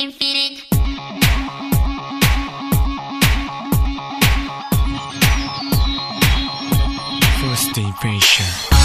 Infinite. First impression.